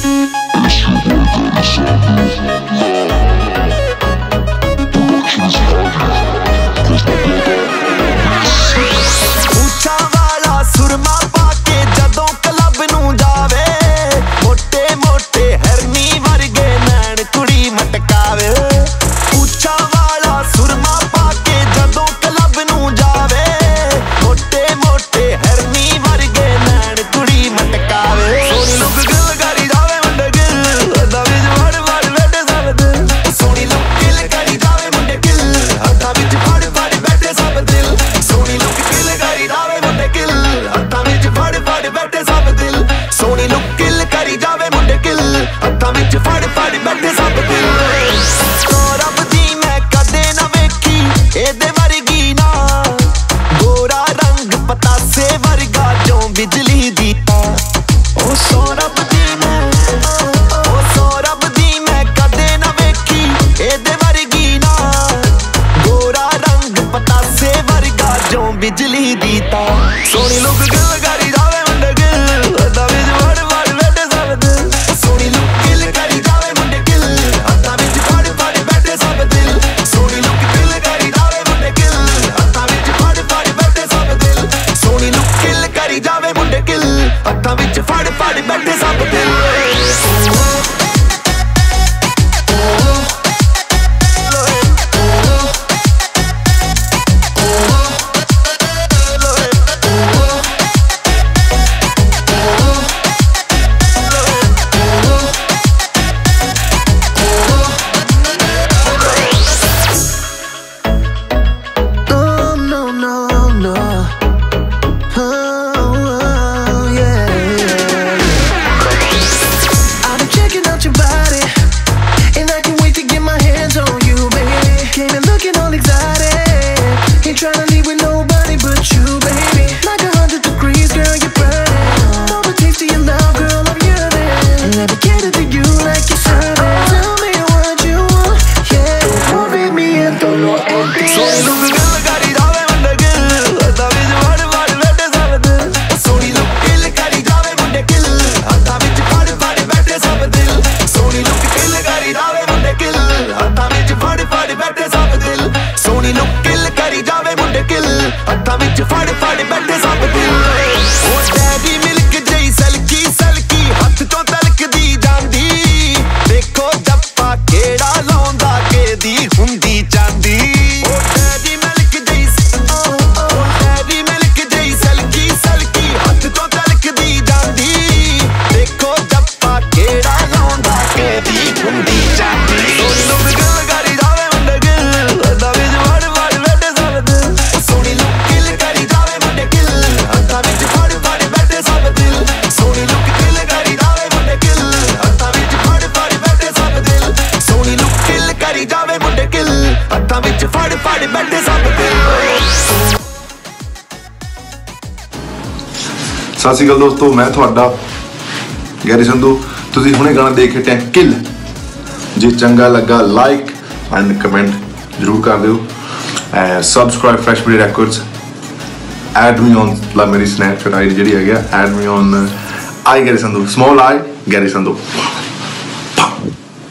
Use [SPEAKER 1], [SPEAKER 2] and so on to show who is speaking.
[SPEAKER 1] It's you, it's you, it's you, नहीं बीता सोनी लोग गल गा
[SPEAKER 2] ਸਤਿ ਸ਼੍ਰੀ ਅਕਾਲ ਦੋਸਤੋ, ਮੈਂ ਤੁਹਾਡਾ ਗੈਰੀ ਸੰਧੂ। ਤੁਸੀਂ ਹੁਣੇ ਗਾਣਾ ਦੇਖ ਕੇ ਟੈਂ ਕਿਲ। ਜੇ ਚੰਗਾ ਲੱਗਾ ਲਾਈਕ ਐਂਡ ਕਮੈਂਟ ਜ਼ਰੂਰ ਕਰ ਦਿਓ। ਐ subscribe Fresh BD Records add me on ਲਾ ਮੇਰੀ ਸਨੈਪਚੈਟ ਆਈਡੀ ਜਿਹੜੀ ਹੈਗੀ add me on I Garry Sandhu small I Garry Sandhu.